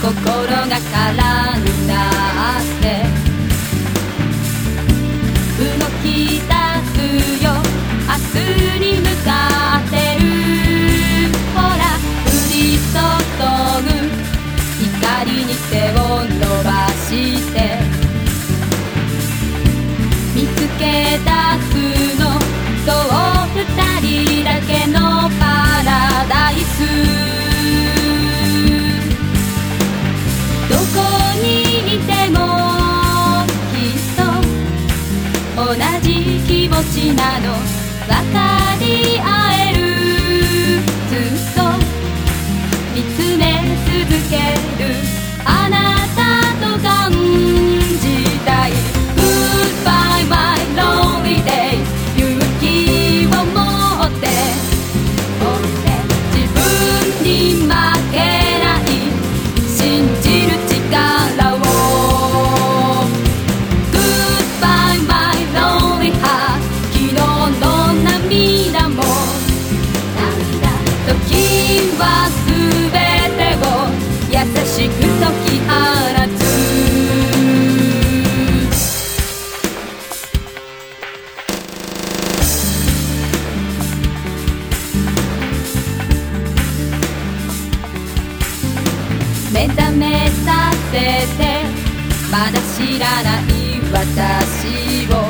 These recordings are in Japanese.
心が空になって。動き出すよ。明日に向かってる。ほら降り注ぐ。光に手を伸ばして。見つけ出すの。そう二人だけのどこにいてもきっと同じ気持ちなの。分かり合え目覚めさせて。まだ知らない私を。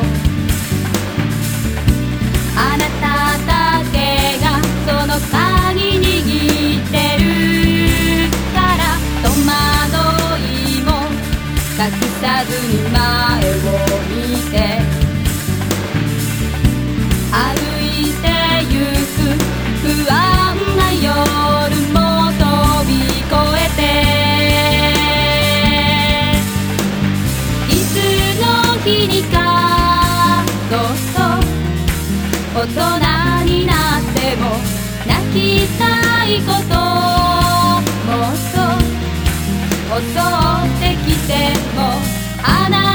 人になっても泣きたいこともっと襲ってきてもあな